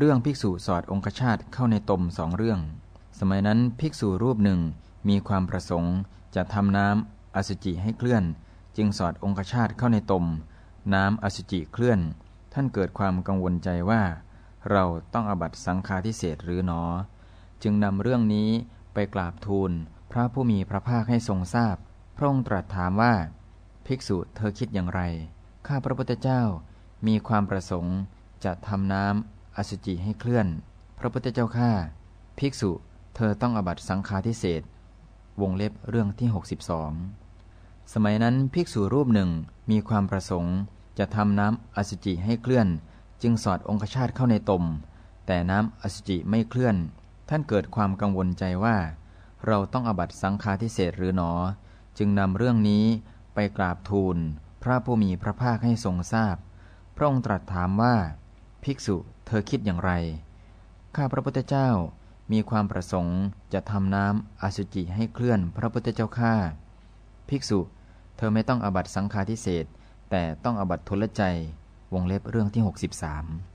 เรื่องภิกษุสอดองคชาตเข้าในตมสองเรื่อง สมัยนั้นภิกษุรูปหนึ่งมีความประสงค์ จะทำน้ำอสุจิให้เคลื่อน จึงสอดองคชาตเข้าในตม น้ำอสุจิเคลื่อน ท่านเกิดความกังวลใจว่า เราต้องอบัตสังฆาทิเศษหรือหนอ จึงนำเรื่องนี้ไปกราบทูล พระผู้มีพระภาคให้ทรงทราบ พระองค์ตรัสถามว่า ภิกษุเธอคิดอย่างไร ข้าพระพุทธเจ้ามีความประสงค์จะทำน้ำ อสุจิให้เคลื่อน พระพุทธเจ้าข้าภิกษุ เธอต้องอบัตสังฆาทิเศษวงเล็บเรื่องที่ 62 สมัยนั้นภิกษุรูปหนึ่งมีความประสงค์ จะทำน้ำอสุจิให้เคลื่อน จึงสอดองคชาตเข้าในตม แต่น้ำอสุจิไม่เคลื่อน ท่านเกิดความกังวลใจว่า เราต้องอบัตสังฆาทิเศษหรือหนอ จึงนำเรื่องนี้ไปกราบทูล พระผู้มีพระภาคให้ทรงทราบพระองค์ตรัสถามว่า ภิกษุเธอคิดอย่างไร ข้าพระพุทธเจ้ามีความประสงค์จะทำน้ำอสุจิให้เคลื่อนพระพุทธเจ้าข้าภิกษุ เธอไม่ต้องอบัตสังฆาทิเศษแต่ต้องอบัตทุลใจ วงเล็บเรื่องที่ 63